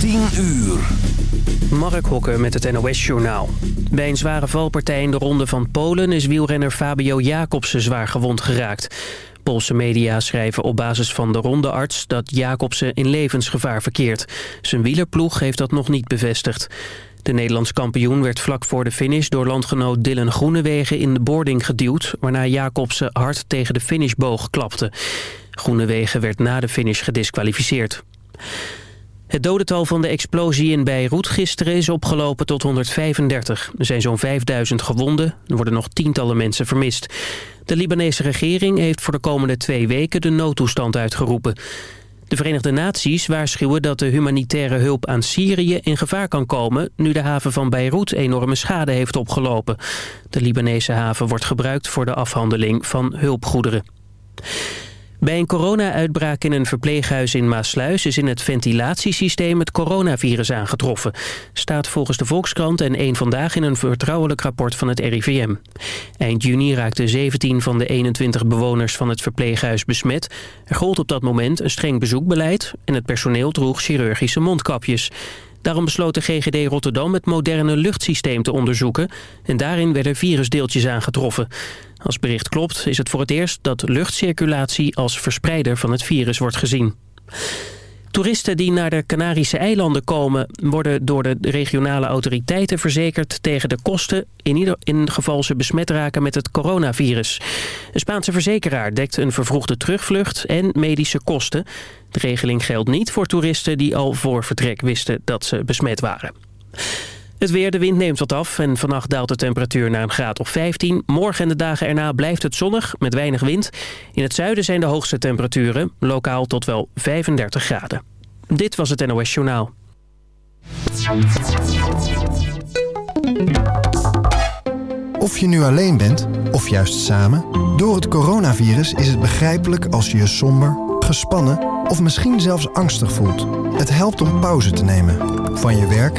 10 uur. Mark Hokker met het NOS-journaal. Bij een zware valpartij in de ronde van Polen... is wielrenner Fabio Jacobsen zwaar gewond geraakt. Poolse media schrijven op basis van de rondearts... dat Jacobsen in levensgevaar verkeert. Zijn wielerploeg heeft dat nog niet bevestigd. De Nederlands kampioen werd vlak voor de finish... door landgenoot Dylan Groenewegen in de boarding geduwd... waarna Jacobsen hard tegen de finishboog klapte. Groenewegen werd na de finish gedisqualificeerd. Het dodental van de explosie in Beirut gisteren is opgelopen tot 135. Er zijn zo'n 5000 gewonden. Er worden nog tientallen mensen vermist. De Libanese regering heeft voor de komende twee weken de noodtoestand uitgeroepen. De Verenigde Naties waarschuwen dat de humanitaire hulp aan Syrië in gevaar kan komen... nu de haven van Beirut enorme schade heeft opgelopen. De Libanese haven wordt gebruikt voor de afhandeling van hulpgoederen. Bij een corona-uitbraak in een verpleeghuis in Maasluis... is in het ventilatiesysteem het coronavirus aangetroffen. Staat volgens de Volkskrant en één Vandaag in een vertrouwelijk rapport van het RIVM. Eind juni raakten 17 van de 21 bewoners van het verpleeghuis besmet. Er gold op dat moment een streng bezoekbeleid... en het personeel droeg chirurgische mondkapjes. Daarom besloot de GGD Rotterdam het moderne luchtsysteem te onderzoeken... en daarin werden virusdeeltjes aangetroffen. Als bericht klopt is het voor het eerst dat luchtcirculatie als verspreider van het virus wordt gezien. Toeristen die naar de Canarische eilanden komen... worden door de regionale autoriteiten verzekerd tegen de kosten... in ieder geval ze besmet raken met het coronavirus. Een Spaanse verzekeraar dekt een vervroegde terugvlucht en medische kosten. De regeling geldt niet voor toeristen die al voor vertrek wisten dat ze besmet waren. Het weer, de wind neemt wat af en vannacht daalt de temperatuur naar een graad of 15. Morgen en de dagen erna blijft het zonnig met weinig wind. In het zuiden zijn de hoogste temperaturen, lokaal tot wel 35 graden. Dit was het NOS Journaal. Of je nu alleen bent, of juist samen... door het coronavirus is het begrijpelijk als je je somber, gespannen... of misschien zelfs angstig voelt. Het helpt om pauze te nemen. Van je werk